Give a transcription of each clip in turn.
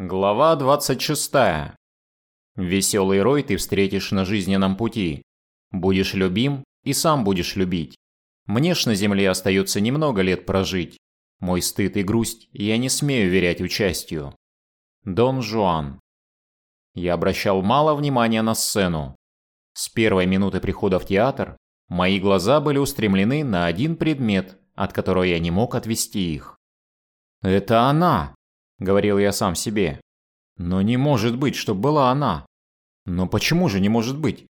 Глава 26. Веселый рой ты встретишь на жизненном пути. Будешь любим и сам будешь любить. Мне ж на земле остается немного лет прожить. Мой стыд и грусть я не смею верять участию. Дон Жуан. Я обращал мало внимания на сцену. С первой минуты прихода в театр мои глаза были устремлены на один предмет, от которого я не мог отвести их. «Это она!» – говорил я сам себе. «Но не может быть, что была она. Но почему же не может быть?»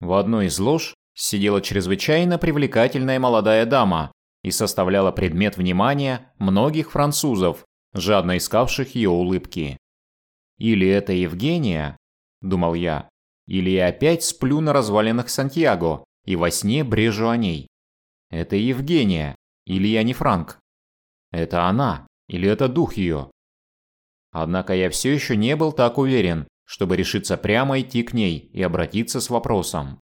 В одной из лож сидела чрезвычайно привлекательная молодая дама и составляла предмет внимания многих французов, жадно искавших ее улыбки. «Или это Евгения?» – думал я. «Или я опять сплю на развалинах Сантьяго и во сне брежу о ней. Это Евгения, или я не Франк. Это она, или это дух ее. Однако я все еще не был так уверен, чтобы решиться прямо идти к ней и обратиться с вопросом.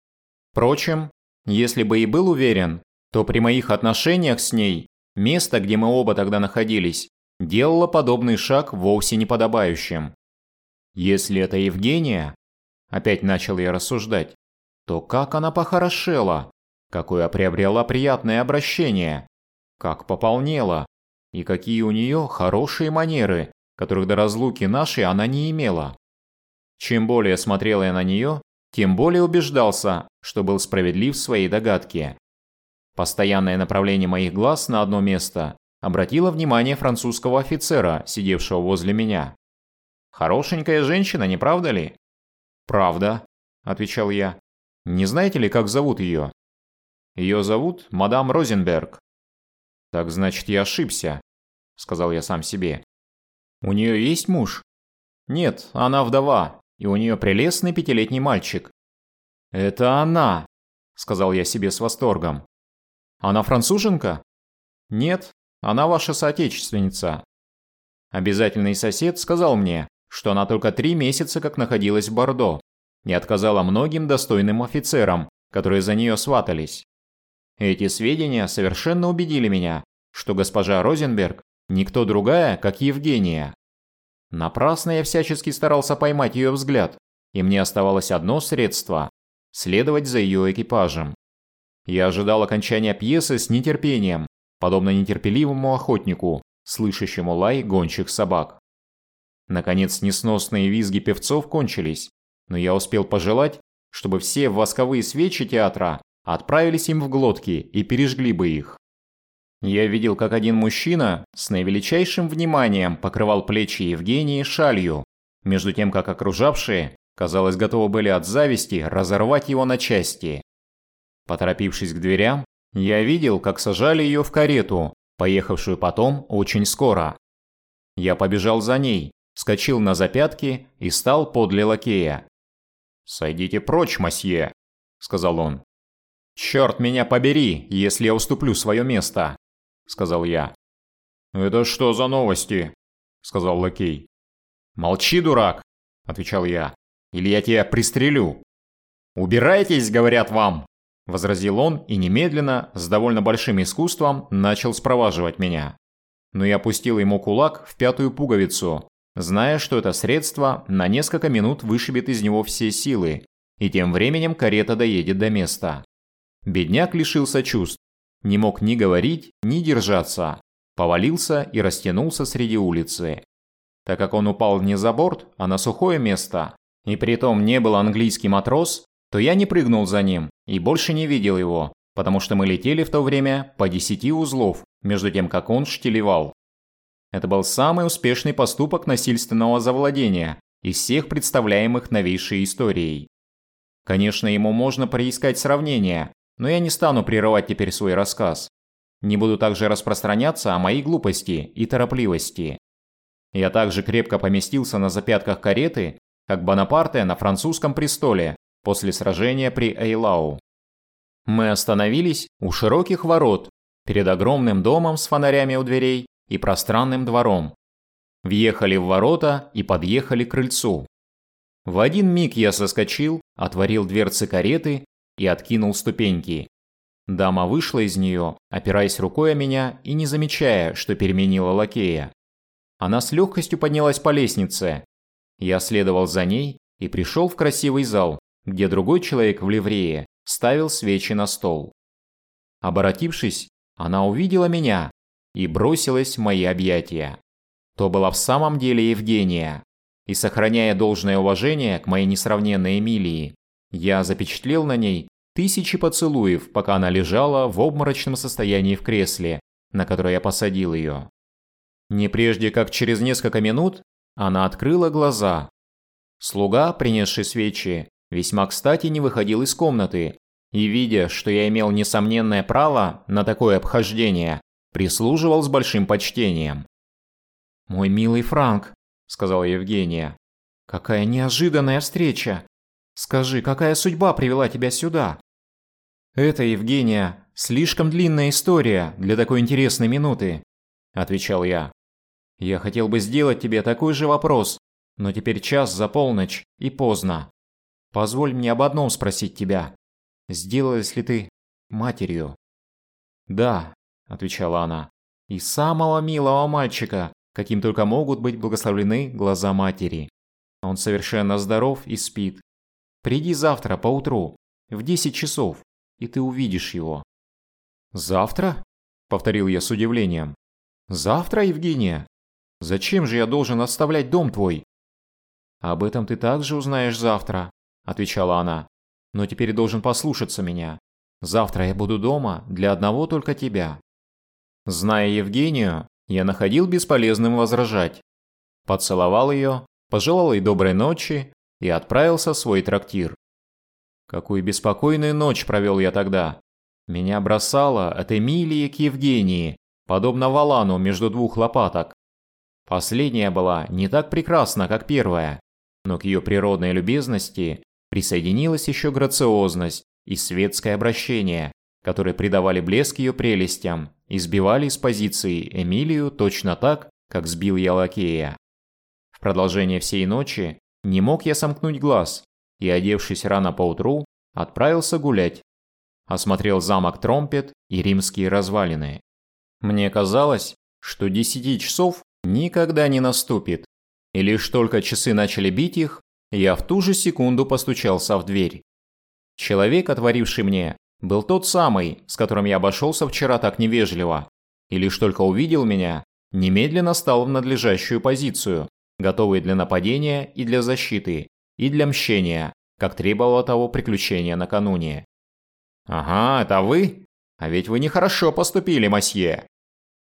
Впрочем, если бы и был уверен, то при моих отношениях с ней место, где мы оба тогда находились, делало подобный шаг вовсе неподобающим. Если это Евгения, опять начал я рассуждать, то как она похорошела, какое приобрела приятное обращение, как пополнела, и какие у нее хорошие манеры, которых до разлуки нашей она не имела. Чем более смотрел я на нее, тем более убеждался, что был справедлив в своей догадке. Постоянное направление моих глаз на одно место обратило внимание французского офицера, сидевшего возле меня. «Хорошенькая женщина, не правда ли?» «Правда», – отвечал я. «Не знаете ли, как зовут ее?» «Ее зовут мадам Розенберг». «Так значит, я ошибся», – сказал я сам себе. У нее есть муж? Нет, она вдова, и у нее прелестный пятилетний мальчик. Это она, сказал я себе с восторгом. Она француженка? Нет, она ваша соотечественница. Обязательный сосед сказал мне, что она только три месяца как находилась в Бордо, не отказала многим достойным офицерам, которые за нее сватались. Эти сведения совершенно убедили меня, что госпожа Розенберг Никто другая, как Евгения. Напрасно я всячески старался поймать ее взгляд, и мне оставалось одно средство – следовать за ее экипажем. Я ожидал окончания пьесы с нетерпением, подобно нетерпеливому охотнику, слышащему лай гончих собак. Наконец несносные визги певцов кончились, но я успел пожелать, чтобы все восковые свечи театра отправились им в глотки и пережгли бы их. Я видел, как один мужчина с наивеличайшим вниманием покрывал плечи Евгении шалью, между тем как окружавшие, казалось, готовы были от зависти разорвать его на части. Поторопившись к дверям, я видел, как сажали ее в карету, поехавшую потом очень скоро. Я побежал за ней, вскочил на запятки и стал подле лакея. «Сойдите прочь, мосье», — сказал он. «Черт меня побери, если я уступлю свое место!» – сказал я. «Это что за новости?» – сказал лакей. «Молчи, дурак!» – отвечал я. «Или я тебя пристрелю!» «Убирайтесь, говорят вам!» – возразил он и немедленно, с довольно большим искусством, начал спроваживать меня. Но я пустил ему кулак в пятую пуговицу, зная, что это средство на несколько минут вышибет из него все силы, и тем временем карета доедет до места. Бедняк лишился чувств, не мог ни говорить, ни держаться. Повалился и растянулся среди улицы. Так как он упал не за борт, а на сухое место, и притом не был английский матрос, то я не прыгнул за ним и больше не видел его, потому что мы летели в то время по десяти узлов, между тем как он штилевал. Это был самый успешный поступок насильственного завладения из всех представляемых новейшей историей. Конечно, ему можно приискать сравнение, но я не стану прерывать теперь свой рассказ. Не буду также распространяться о моей глупости и торопливости. Я также крепко поместился на запятках кареты, как Бонапарте на французском престоле после сражения при Эйлау. Мы остановились у широких ворот, перед огромным домом с фонарями у дверей и пространным двором. Въехали в ворота и подъехали к крыльцу. В один миг я соскочил, отворил дверцы кареты и откинул ступеньки. Дама вышла из нее, опираясь рукой о меня и не замечая, что переменила лакея. она с легкостью поднялась по лестнице. Я следовал за ней и пришел в красивый зал, где другой человек в ливрее ставил свечи на стол. Оборотившись, она увидела меня и бросилась в мои объятия. То была в самом деле Евгения. И сохраняя должное уважение к моей несравненной Эмилии, я запечатлел на ней тысячи поцелуев, пока она лежала в обморочном состоянии в кресле, на которое я посадил ее. Не прежде как через несколько минут она открыла глаза. Слуга, принесший свечи, весьма кстати не выходил из комнаты, и, видя, что я имел несомненное право на такое обхождение, прислуживал с большим почтением. «Мой милый Франк», – сказала Евгения, – «какая неожиданная встреча! Скажи, какая судьба привела тебя сюда?» «Это, Евгения, слишком длинная история для такой интересной минуты», – отвечал я. «Я хотел бы сделать тебе такой же вопрос, но теперь час за полночь и поздно. Позволь мне об одном спросить тебя. Сделалась ли ты матерью?» «Да», – отвечала она, – «и самого милого мальчика, каким только могут быть благословлены глаза матери. Он совершенно здоров и спит. Приди завтра поутру, в 10 часов, и ты увидишь его». «Завтра?» – повторил я с удивлением. «Завтра, Евгения? Зачем же я должен оставлять дом твой?» «Об этом ты также узнаешь завтра», – отвечала она. «Но теперь должен послушаться меня. Завтра я буду дома для одного только тебя». Зная Евгению, я находил бесполезным возражать. Поцеловал ее, пожелал ей доброй ночи и отправился в свой трактир. Какую беспокойную ночь провел я тогда. Меня бросало от Эмилии к Евгении, подобно валану между двух лопаток. Последняя была не так прекрасна, как первая, но к ее природной любезности присоединилась еще грациозность и светское обращение, которые придавали блеск ее прелестям и сбивали с позиции Эмилию точно так, как сбил я лакея. В продолжение всей ночи не мог я сомкнуть глаз, и, одевшись рано поутру, отправился гулять. Осмотрел замок Тромпет и римские развалины. Мне казалось, что десяти часов никогда не наступит, и лишь только часы начали бить их, я в ту же секунду постучался в дверь. Человек, отворивший мне, был тот самый, с которым я обошелся вчера так невежливо, и лишь только увидел меня, немедленно стал в надлежащую позицию, готовый для нападения и для защиты, и для мщения, как требовало того приключения накануне. «Ага, это вы? А ведь вы нехорошо поступили, мосье!»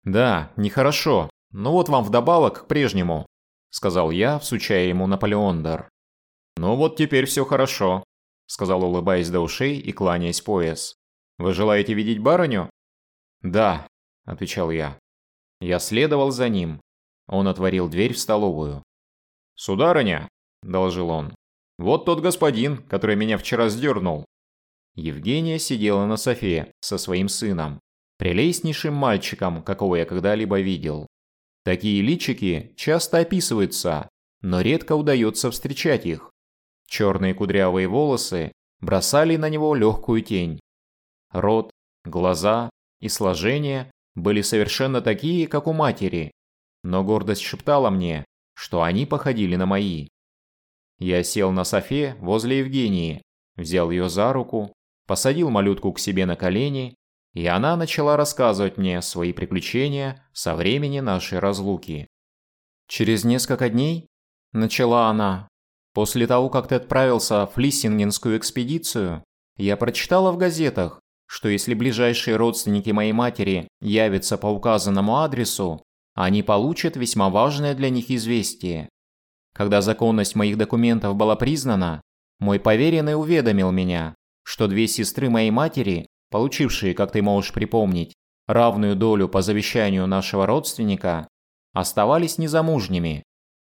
«Да, нехорошо, но вот вам вдобавок к прежнему», сказал я, всучая ему Наполеондер. «Ну вот теперь все хорошо», сказал улыбаясь до ушей и кланяясь пояс. «Вы желаете видеть барыню?» «Да», отвечал я. Я следовал за ним. Он отворил дверь в столовую. «Сударыня!» – доложил он. «Вот тот господин, который меня вчера сдернул». Евгения сидела на софе со своим сыном, прелестнейшим мальчиком, какого я когда-либо видел. Такие личики часто описываются, но редко удается встречать их. Черные кудрявые волосы бросали на него легкую тень. Рот, глаза и сложение были совершенно такие, как у матери, но гордость шептала мне, что они походили на мои. Я сел на софе возле Евгении, взял ее за руку, посадил малютку к себе на колени, и она начала рассказывать мне свои приключения со времени нашей разлуки. «Через несколько дней», – начала она, – «после того, как ты отправился в Лиссингенскую экспедицию, я прочитала в газетах, что если ближайшие родственники моей матери явятся по указанному адресу, они получат весьма важное для них известие. Когда законность моих документов была признана, мой поверенный уведомил меня, что две сестры моей матери, получившие, как ты можешь припомнить, равную долю по завещанию нашего родственника, оставались незамужними,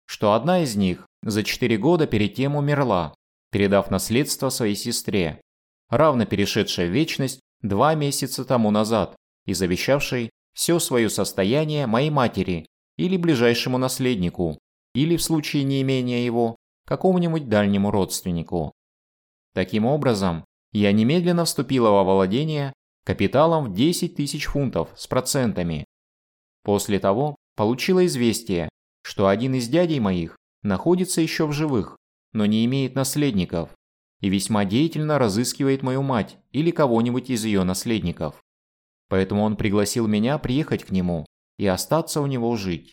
что одна из них за четыре года перед тем умерла, передав наследство своей сестре, равно перешедшей в вечность два месяца тому назад и завещавшей все свое состояние моей матери или ближайшему наследнику, или в случае неимения его, какому-нибудь дальнему родственнику. Таким образом, я немедленно вступила во владение капиталом в 10 тысяч фунтов с процентами. После того получила известие, что один из дядей моих находится еще в живых, но не имеет наследников, и весьма деятельно разыскивает мою мать или кого-нибудь из ее наследников. Поэтому он пригласил меня приехать к нему и остаться у него жить.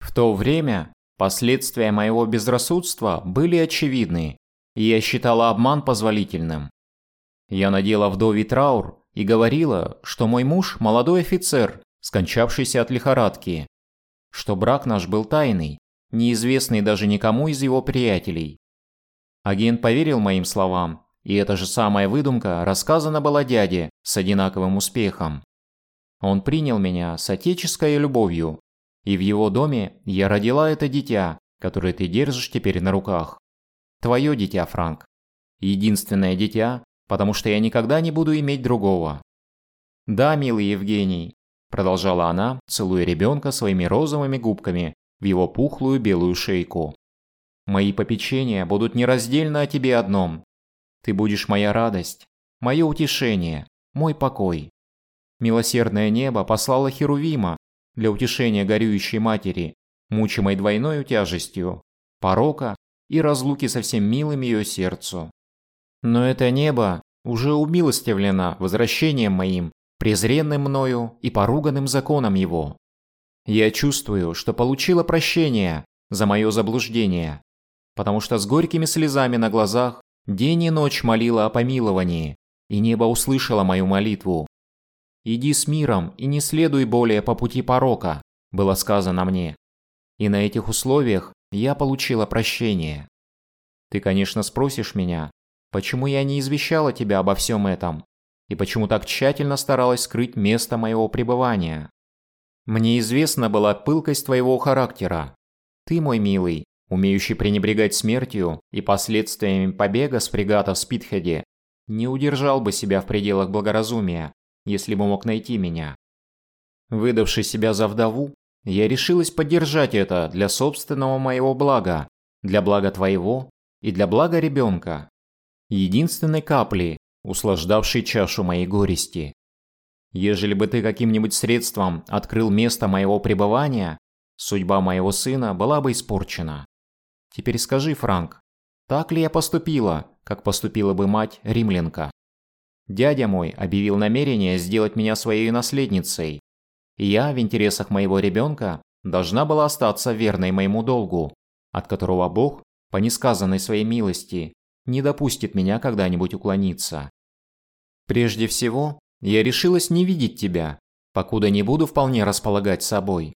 В то время последствия моего безрассудства были очевидны, и я считала обман позволительным. Я надела вдовий траур и говорила, что мой муж – молодой офицер, скончавшийся от лихорадки, что брак наш был тайный, неизвестный даже никому из его приятелей. Агент поверил моим словам, и эта же самая выдумка рассказана была дяде с одинаковым успехом. Он принял меня с отеческой любовью, и в его доме я родила это дитя, которое ты держишь теперь на руках. Твое дитя, Франк. Единственное дитя, потому что я никогда не буду иметь другого. Да, милый Евгений, продолжала она, целуя ребенка своими розовыми губками в его пухлую белую шейку. Мои попечения будут нераздельно о тебе одном. Ты будешь моя радость, мое утешение, мой покой. Милосердное небо послало Херувима для утешения горюющей матери, мучимой двойной тяжестью, порока и разлуки со всем милым ее сердцу. Но это небо уже умилостивлено возвращением моим, презренным мною и поруганным законом его. Я чувствую, что получила прощение за мое заблуждение, потому что с горькими слезами на глазах день и ночь молила о помиловании, и небо услышало мою молитву. «Иди с миром и не следуй более по пути порока», было сказано мне. И на этих условиях я получила прощение. Ты, конечно, спросишь меня, почему я не извещала тебя обо всем этом, и почему так тщательно старалась скрыть место моего пребывания. Мне известна была пылкость твоего характера. Ты, мой милый, умеющий пренебрегать смертью и последствиями побега с фрегата в Спитхеде, не удержал бы себя в пределах благоразумия, если бы мог найти меня. Выдавший себя за вдову, я решилась поддержать это для собственного моего блага, для блага твоего и для блага ребенка. Единственной капли, услаждавшей чашу моей горести. Ежели бы ты каким-нибудь средством открыл место моего пребывания, судьба моего сына была бы испорчена. Теперь скажи, Франк, так ли я поступила, как поступила бы мать римлянка? Дядя мой объявил намерение сделать меня своей наследницей, и я, в интересах моего ребенка, должна была остаться верной моему долгу, от которого Бог, по несказанной своей милости, не допустит меня когда-нибудь уклониться. Прежде всего, я решилась не видеть тебя, покуда не буду вполне располагать собой.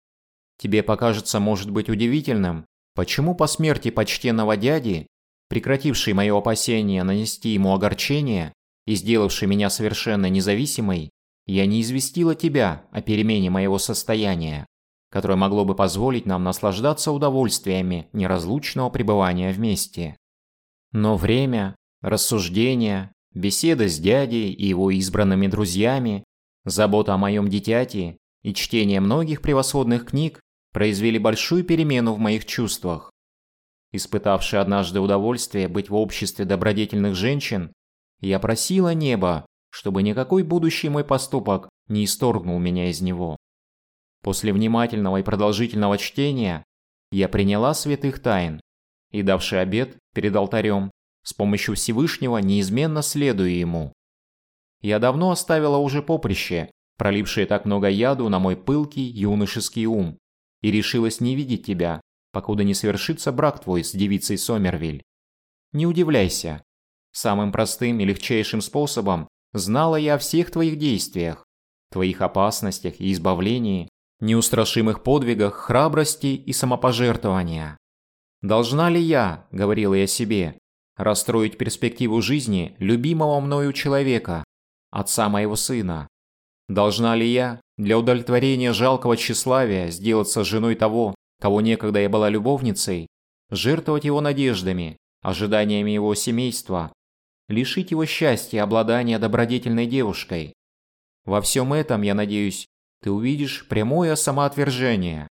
Тебе покажется, может быть, удивительным, почему по смерти почтенного дяди, прекративший мое опасение нанести ему огорчение и сделавший меня совершенно независимой, я не известила тебя о перемене моего состояния, которое могло бы позволить нам наслаждаться удовольствиями неразлучного пребывания вместе. Но время, рассуждения, беседа с дядей и его избранными друзьями, забота о моем дитяти и чтение многих превосходных книг произвели большую перемену в моих чувствах. Испытавший однажды удовольствие быть в обществе добродетельных женщин, я просила небо чтобы никакой будущий мой поступок не исторгнул меня из него. После внимательного и продолжительного чтения я приняла святых тайн и, давший обед перед алтарем, с помощью Всевышнего неизменно следую ему. Я давно оставила уже поприще, пролившее так много яду на мой пылкий юношеский ум, и решилась не видеть тебя, покуда не совершится брак твой с девицей Сомервиль. Не удивляйся. Самым простым и легчайшим способом Знала я о всех твоих действиях, твоих опасностях и избавлении, неустрашимых подвигах храбрости и самопожертвования. Должна ли я, говорила я себе, расстроить перспективу жизни любимого мною человека, отца моего сына? Должна ли я, для удовлетворения жалкого тщеславия, сделаться женой того, кого некогда я была любовницей, жертвовать его надеждами, ожиданиями его семейства, лишить его счастья обладания добродетельной девушкой. Во всем этом, я надеюсь, ты увидишь прямое самоотвержение.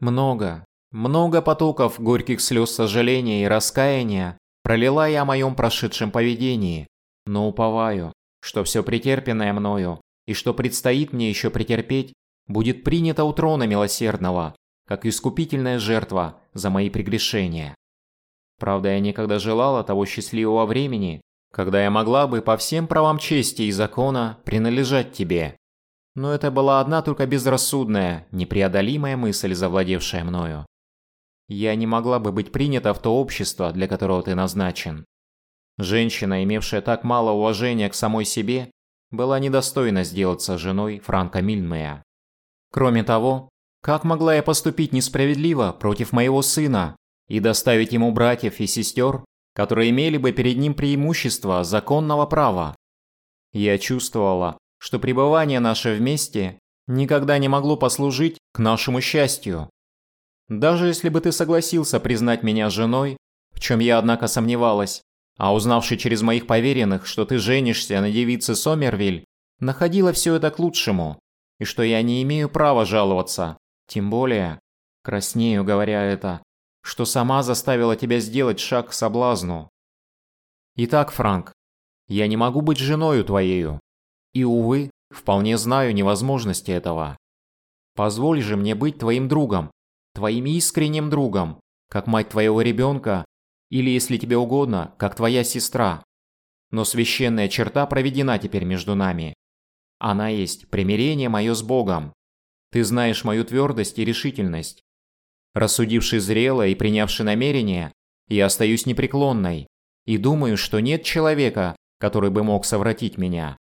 Много, много потоков горьких слез сожаления и раскаяния пролила я о моем прошедшем поведении, но уповаю, что все претерпенное мною и что предстоит мне еще претерпеть, будет принято у трона милосердного, как искупительная жертва за мои прегрешения. Правда, я никогда желала того счастливого времени, когда я могла бы по всем правам чести и закона принадлежать тебе. Но это была одна только безрассудная, непреодолимая мысль, завладевшая мною. Я не могла бы быть принята в то общество, для которого ты назначен. Женщина, имевшая так мало уважения к самой себе, была недостойна сделаться женой Франка Мильмея. Кроме того, как могла я поступить несправедливо против моего сына и доставить ему братьев и сестер, которые имели бы перед ним преимущество законного права? Я чувствовала, что пребывание наше вместе никогда не могло послужить к нашему счастью. Даже если бы ты согласился признать меня женой, в чем я, однако, сомневалась, а узнавший через моих поверенных, что ты женишься на девице Сомервиль, находила все это к лучшему, и что я не имею права жаловаться, тем более, краснею говоря это, что сама заставила тебя сделать шаг к соблазну. Итак, Франк, я не могу быть женою твоею, и, увы, вполне знаю невозможности этого. Позволь же мне быть твоим другом, твоим искренним другом, как мать твоего ребенка или, если тебе угодно, как твоя сестра. Но священная черта проведена теперь между нами. Она есть примирение мое с Богом. Ты знаешь мою твердость и решительность. Рассудивший зрело и принявший намерение, я остаюсь непреклонной и думаю, что нет человека, который бы мог совратить меня.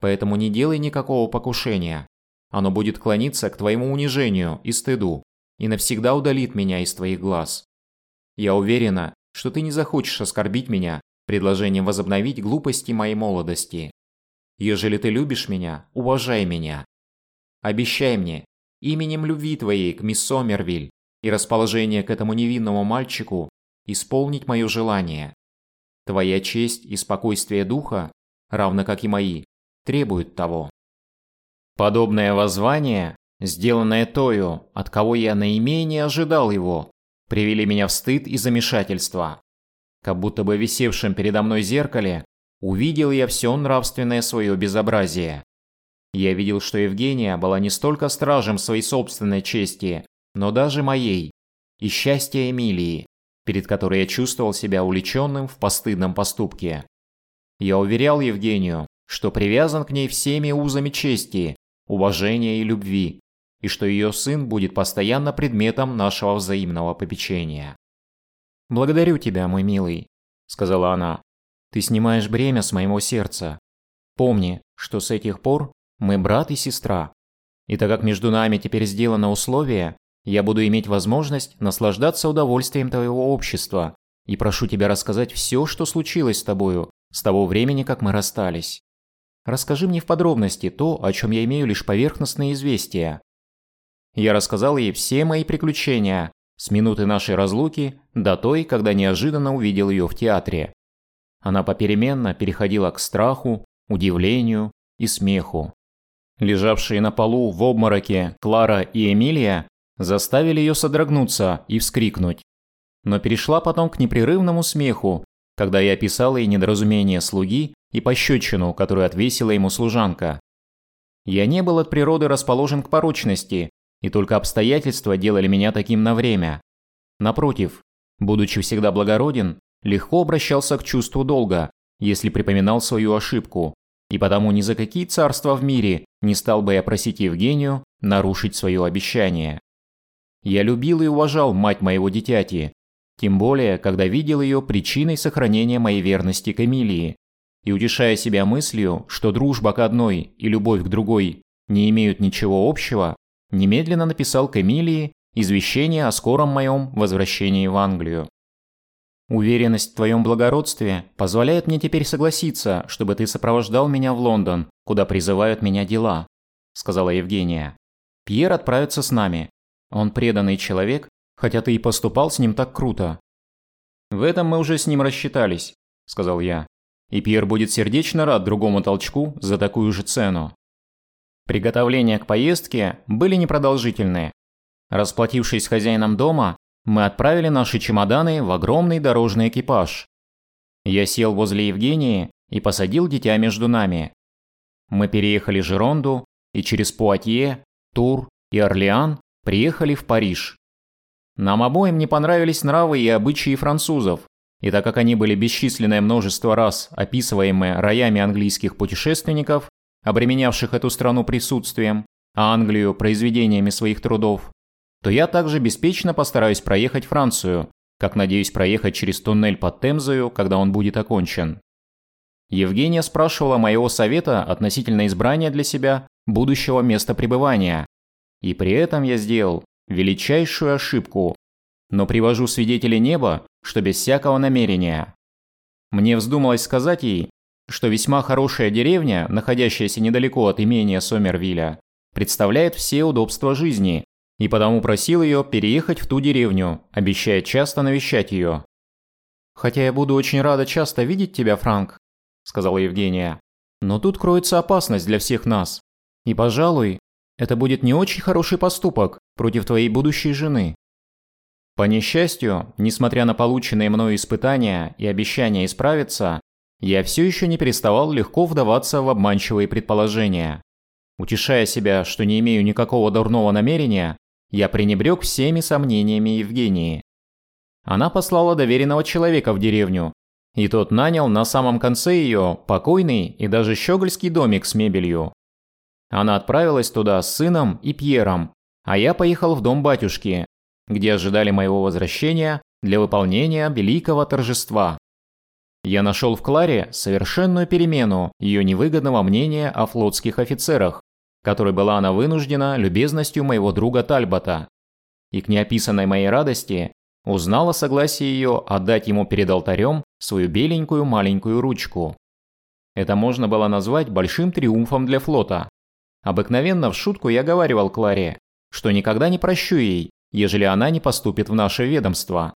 Поэтому не делай никакого покушения. Оно будет клониться к твоему унижению и стыду и навсегда удалит меня из твоих глаз. Я уверена, что ты не захочешь оскорбить меня предложением возобновить глупости моей молодости. Ежели ты любишь меня, уважай меня. Обещай мне, именем любви твоей к мисс Сомервиль и расположения к этому невинному мальчику, исполнить мое желание. Твоя честь и спокойствие духа, равно как и мои, требуют того. Подобное воззвание, сделанное тою, от кого я наименее ожидал его, привели меня в стыд и замешательство. Как будто бы висевшем передо мной зеркале увидел я все нравственное свое безобразие. Я видел, что Евгения была не столько стражем своей собственной чести, но даже моей, и счастья Эмилии, перед которой я чувствовал себя увлеченным в постыдном поступке. Я уверял Евгению, что привязан к ней всеми узами чести, уважения и любви, и что ее сын будет постоянно предметом нашего взаимного попечения. «Благодарю тебя, мой милый», – сказала она. «Ты снимаешь бремя с моего сердца. Помни, что с этих пор мы брат и сестра. И так как между нами теперь сделано условие, я буду иметь возможность наслаждаться удовольствием твоего общества и прошу тебя рассказать все, что случилось с тобою с того времени, как мы расстались. Расскажи мне в подробности то, о чем я имею лишь поверхностные известия, я рассказал ей все мои приключения, с минуты нашей разлуки до той, когда неожиданно увидел ее в театре. Она попеременно переходила к страху, удивлению и смеху. Лежавшие на полу в обмороке Клара и Эмилия заставили ее содрогнуться и вскрикнуть. Но перешла потом к непрерывному смеху, когда я описал ей недоразумение слуги и пощечину, которую отвесила ему служанка. Я не был от природы расположен к порочности и только обстоятельства делали меня таким на время. Напротив, будучи всегда благороден, легко обращался к чувству долга, если припоминал свою ошибку, и потому ни за какие царства в мире не стал бы я просить Евгению нарушить свое обещание. Я любил и уважал мать моего дитяти, тем более, когда видел ее причиной сохранения моей верности к Эмилии, и утешая себя мыслью, что дружба к одной и любовь к другой не имеют ничего общего, немедленно написал к Эмилии извещение о скором моем возвращении в Англию. Уверенность в твоем благородстве позволяет мне теперь согласиться, чтобы ты сопровождал меня в Лондон, куда призывают меня дела», – сказала Евгения. «Пьер отправится с нами. Он преданный человек, хотя ты и поступал с ним так круто». «В этом мы уже с ним рассчитались», – сказал я. «И Пьер будет сердечно рад другому толчку за такую же цену». Приготовления к поездке были непродолжительные. Расплатившись с хозяином дома, мы отправили наши чемоданы в огромный дорожный экипаж. Я сел возле Евгении и посадил дитя между нами. Мы переехали Жеронду и через Пуатье, Тур и Орлеан приехали в Париж. Нам обоим не понравились нравы и обычаи французов, и так как они были бесчисленное множество раз описываемые роями английских путешественников, обременявших эту страну присутствием, а Англию произведениями своих трудов, то я также беспечно постараюсь проехать Францию, как надеюсь проехать через туннель под Темзою, когда он будет окончен. Евгения спрашивала моего совета относительно избрания для себя будущего места пребывания, и при этом я сделал величайшую ошибку, но привожу свидетелей неба, что без всякого намерения. Мне вздумалось сказать ей, что весьма хорошая деревня, находящаяся недалеко от имения Сомервилля, представляет все удобства жизни, и потому просил ее переехать в ту деревню, обещая часто навещать ее. «Хотя я буду очень рада часто видеть тебя, Франк», – сказала Евгения, – «но тут кроется опасность для всех нас. И, пожалуй, это будет не очень хороший поступок против твоей будущей жены». По несчастью, несмотря на полученные мною испытания и обещания исправиться, я все еще не переставал легко вдаваться в обманчивые предположения. Утешая себя, что не имею никакого дурного намерения, я пренебрег всеми сомнениями Евгении. Она послала доверенного человека в деревню, и тот нанял на самом конце ее покойный и даже щегольский домик с мебелью. Она отправилась туда с сыном и Пьером, а я поехал в дом батюшки, где ожидали моего возвращения для выполнения великого торжества. Я нашел в Кларе совершенную перемену ее невыгодного мнения о флотских офицерах, которой была она вынуждена любезностью моего друга Тальбота. И к неописанной моей радости узнала согласие ее отдать ему перед алтарем свою беленькую маленькую ручку. Это можно было назвать большим триумфом для флота. Обыкновенно в шутку я говаривал Кларе, что никогда не прощу ей, ежели она не поступит в наше ведомство.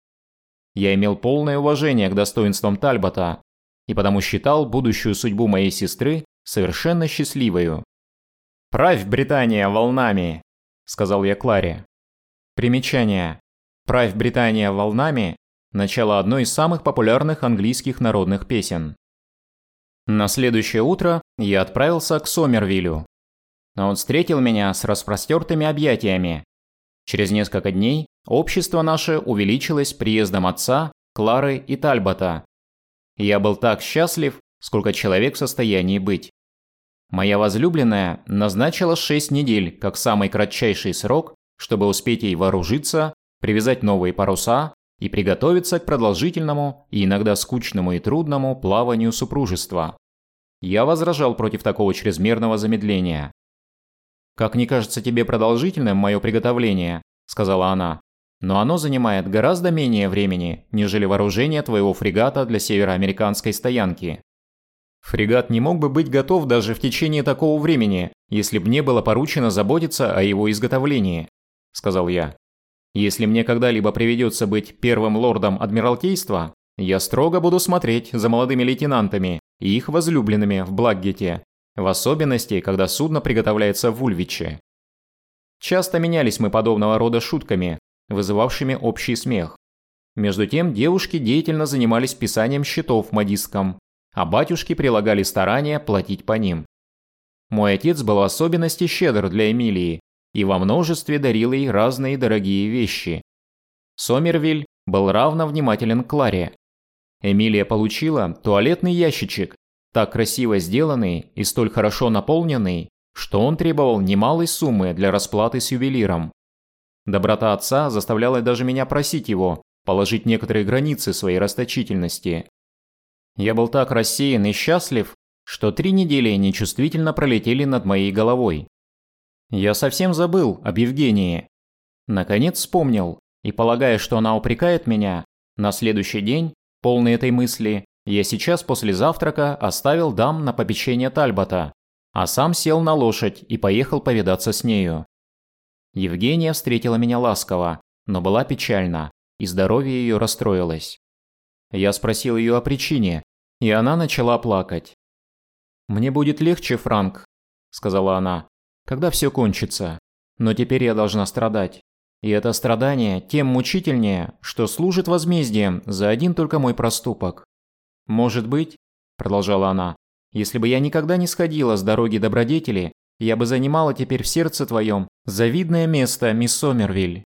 Я имел полное уважение к достоинствам Тальбота и потому считал будущую судьбу моей сестры совершенно счастливою. «Правь, Британия, волнами!» – сказал я Кларе. Примечание. «Правь, Британия, волнами» – начало одной из самых популярных английских народных песен. На следующее утро я отправился к Сомервиллю. Но он встретил меня с распростертыми объятиями. Через несколько дней общество наше увеличилось приездом отца, Клары и Тальбота. Я был так счастлив, сколько человек в состоянии быть. Моя возлюбленная назначила 6 недель как самый кратчайший срок, чтобы успеть ей вооружиться, привязать новые паруса и приготовиться к продолжительному и иногда скучному и трудному плаванию супружества. Я возражал против такого чрезмерного замедления. «Как не кажется тебе продолжительным мое приготовление», – сказала она, – «но оно занимает гораздо менее времени, нежели вооружение твоего фрегата для североамериканской стоянки. Фрегат не мог бы быть готов даже в течение такого времени, если б мне было поручено заботиться о его изготовлении», – сказал я. «Если мне когда-либо приведется быть первым лордом Адмиралтейства, я строго буду смотреть за молодыми лейтенантами и их возлюбленными в Благгете, в особенности, когда судно приготовляется в Ульвиче». Часто менялись мы подобного рода шутками, вызывавшими общий смех. Между тем девушки деятельно занимались писанием счетов модисткам, а батюшки прилагали старания платить по ним. Мой отец был в особенности щедр для Эмилии и во множестве дарил ей разные дорогие вещи. Сомервиль был равно внимателен к Кларе. Эмилия получила туалетный ящичек, так красиво сделанный и столь хорошо наполненный, что он требовал немалой суммы для расплаты с ювелиром. Доброта отца заставляла даже меня просить его положить некоторые границы своей расточительности. Я был так рассеян и счастлив, что три недели нечувствительно пролетели над моей головой. Я совсем забыл об Евгении. Наконец вспомнил, и полагая, что она упрекает меня, на следующий день, полный этой мысли, я сейчас после завтрака оставил дам на попечение Тальбота, а сам сел на лошадь и поехал повидаться с нею. Евгения встретила меня ласково, но была печальна, и здоровье ее расстроилось. Я спросил ее о причине, и она начала плакать. «Мне будет легче, Франк», – сказала она, – «когда все кончится. Но теперь я должна страдать. И это страдание тем мучительнее, что служит возмездием за один только мой проступок. Может быть, – продолжала она, – если бы я никогда не сходила с дороги добродетели я бы занимала теперь в сердце твоем завидное место, мисс Сомервиль.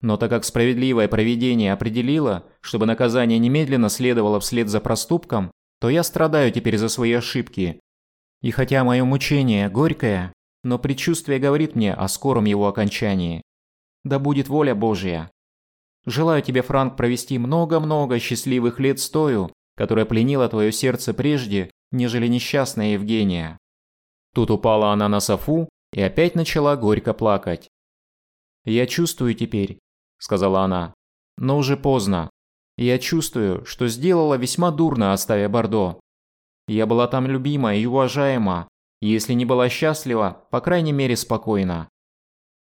Но так как справедливое провидение определило, чтобы наказание немедленно следовало вслед за проступком, то я страдаю теперь за свои ошибки. И хотя мое мучение горькое, но предчувствие говорит мне о скором его окончании. Да будет воля Божья. Желаю тебе, Франк, провести много-много счастливых лет с тою, которая пленила твое сердце прежде, нежели несчастная Евгения. Тут упала она на софу и опять начала горько плакать. «Я чувствую теперь», – сказала она, – «но уже поздно. Я чувствую, что сделала весьма дурно, оставя Бордо. Я была там любима и уважаема, если не была счастлива, по крайней мере спокойна.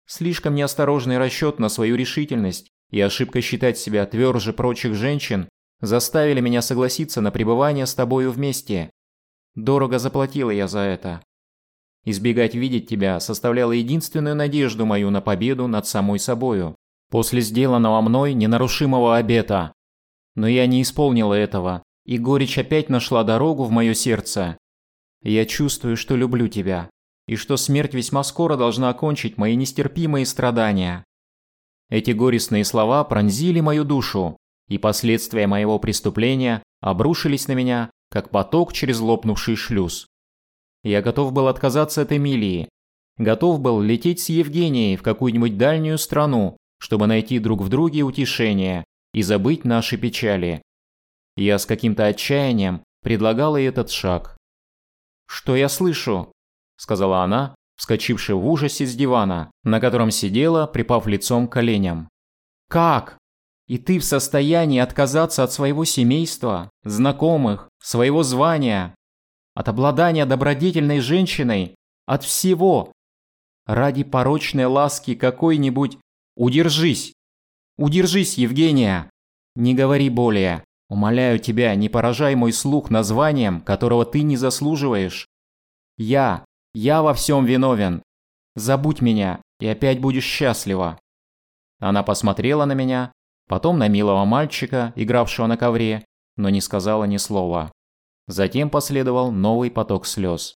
Слишком неосторожный расчет на свою решительность и ошибка считать себя тверже прочих женщин заставили меня согласиться на пребывание с тобою вместе. Дорого заплатила я за это. Избегать видеть тебя составляло единственную надежду мою на победу над самой собою, после сделанного мной ненарушимого обета. Но я не исполнила этого, и горечь опять нашла дорогу в мое сердце. Я чувствую, что люблю тебя, и что смерть весьма скоро должна окончить мои нестерпимые страдания. Эти горестные слова пронзили мою душу, и последствия моего преступления обрушились на меня, как поток через лопнувший шлюз. Я готов был отказаться от Эмилии. Готов был лететь с Евгенией в какую-нибудь дальнюю страну, чтобы найти друг в друге утешение и забыть наши печали. Я с каким-то отчаянием предлагала ей этот шаг. «Что я слышу?» – сказала она, вскочившая в ужасе с дивана, на котором сидела, припав лицом к коленям. «Как? И ты в состоянии отказаться от своего семейства, знакомых, своего звания, от обладания добродетельной женщиной, от всего. Ради порочной ласки какой-нибудь «Удержись! Удержись, Евгения! Не говори более! Умоляю тебя, не поражай мой слух названием, которого ты не заслуживаешь. Я, я во всем виновен. Забудь меня, и опять будешь счастлива». Она посмотрела на меня, потом на милого мальчика, игравшего на ковре, но не сказала ни слова. Затем последовал новый поток слез.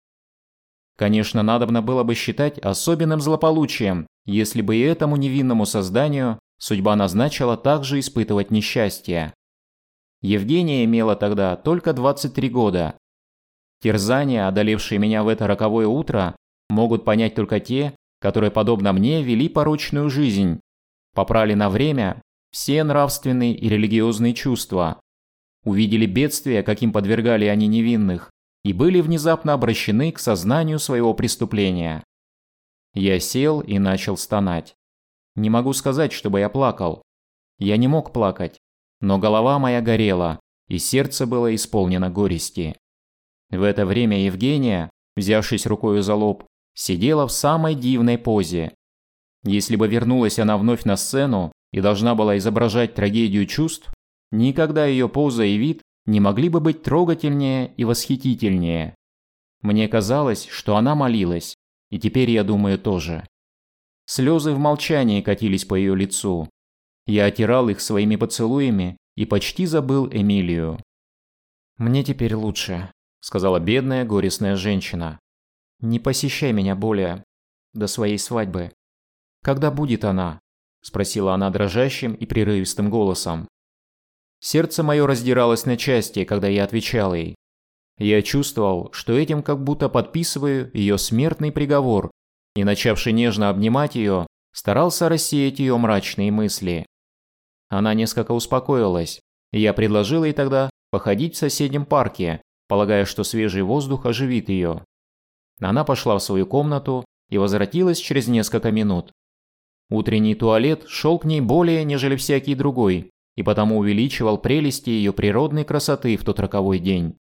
Конечно, надобно было бы считать особенным злополучием, если бы и этому невинному созданию судьба назначила также испытывать несчастье. Евгения имела тогда только 23 года. Терзания, одолевшие меня в это роковое утро, могут понять только те, которые, подобно мне, вели порочную жизнь, попрали на время все нравственные и религиозные чувства, увидели бедствие, каким подвергали они невинных, и были внезапно обращены к сознанию своего преступления. Я сел и начал стонать. Не могу сказать, чтобы я плакал. Я не мог плакать, но голова моя горела, и сердце было исполнено горести. В это время Евгения, взявшись рукой за лоб, сидела в самой дивной позе. Если бы вернулась она вновь на сцену и должна была изображать трагедию чувств, Никогда ее поза и вид не могли бы быть трогательнее и восхитительнее. Мне казалось, что она молилась, и теперь я думаю тоже. Слезы в молчании катились по ее лицу. Я отирал их своими поцелуями и почти забыл Эмилию. «Мне теперь лучше», – сказала бедная горестная женщина. «Не посещай меня более до своей свадьбы». «Когда будет она?» – спросила она дрожащим и прерывистым голосом. Сердце мое раздиралось на части, когда я отвечал ей. Я чувствовал, что этим как будто подписываю ее смертный приговор, и, начавший нежно обнимать ее, старался рассеять ее мрачные мысли. Она несколько успокоилась, и я предложил ей тогда походить в соседнем парке, полагая, что свежий воздух оживит ее. Она пошла в свою комнату и возвратилась через несколько минут. Утренний туалет шел к ней более, нежели всякий другой, и потому увеличивал прелести ее природной красоты в тот роковой день.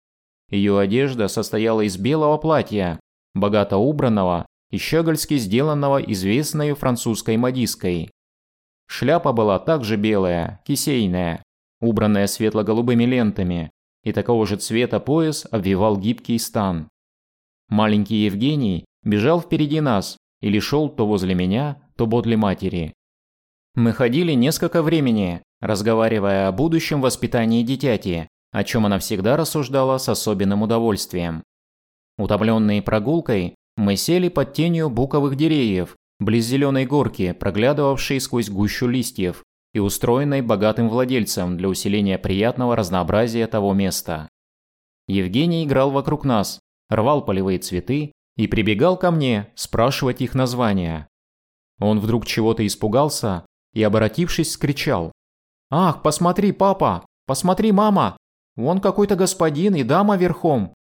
Ее одежда состояла из белого платья, богато убранного и щегольски сделанного известной французской модисткой. Шляпа была также белая, кисейная, убранная светло-голубыми лентами, и такого же цвета пояс обвивал гибкий стан. Маленький Евгений бежал впереди нас или шел то возле меня, то подле матери. Мы ходили несколько времени, разговаривая о будущем воспитании дитяти, о чем она всегда рассуждала с особенным удовольствием. Утомленные прогулкой, Мы сели под тенью буковых деревьев, близ зеленой горки, проглядывавшей сквозь гущу листьев и устроенной богатым владельцем для усиления приятного разнообразия того места. Евгений играл вокруг нас, рвал полевые цветы и прибегал ко мне спрашивать их названия. Он вдруг чего-то испугался и, обратившись, скричал. «Ах, посмотри, папа! Посмотри, мама! Вон какой-то господин и дама верхом!»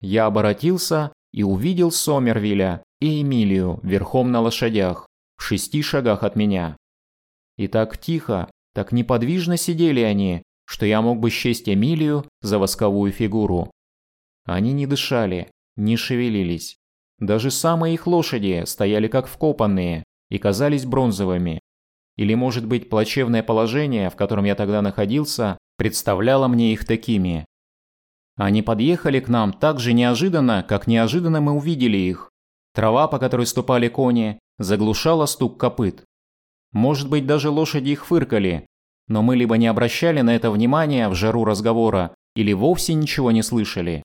Я обратился и увидел Сомервиля и Эмилию верхом на лошадях, в шести шагах от меня. И так тихо, так неподвижно сидели они, что я мог бы счесть Эмилию за восковую фигуру. Они не дышали, не шевелились. Даже самые их лошади стояли как вкопанные и казались бронзовыми. Или, может быть, плачевное положение, в котором я тогда находился, представляло мне их такими. Они подъехали к нам так же неожиданно, как неожиданно мы увидели их. Трава, по которой ступали кони, заглушала стук копыт. Может быть, даже лошади их фыркали, но мы либо не обращали на это внимания в жару разговора, или вовсе ничего не слышали.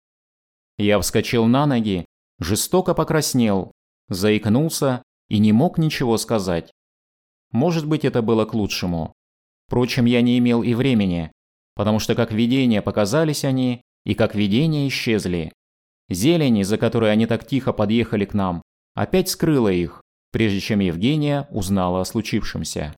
Я вскочил на ноги, жестоко покраснел, заикнулся и не мог ничего сказать. Может быть, это было к лучшему. Впрочем, я не имел и времени, потому что как видения показались они, и как видения исчезли. Зелень, за которой они так тихо подъехали к нам, опять скрыла их, прежде чем Евгения узнала о случившемся.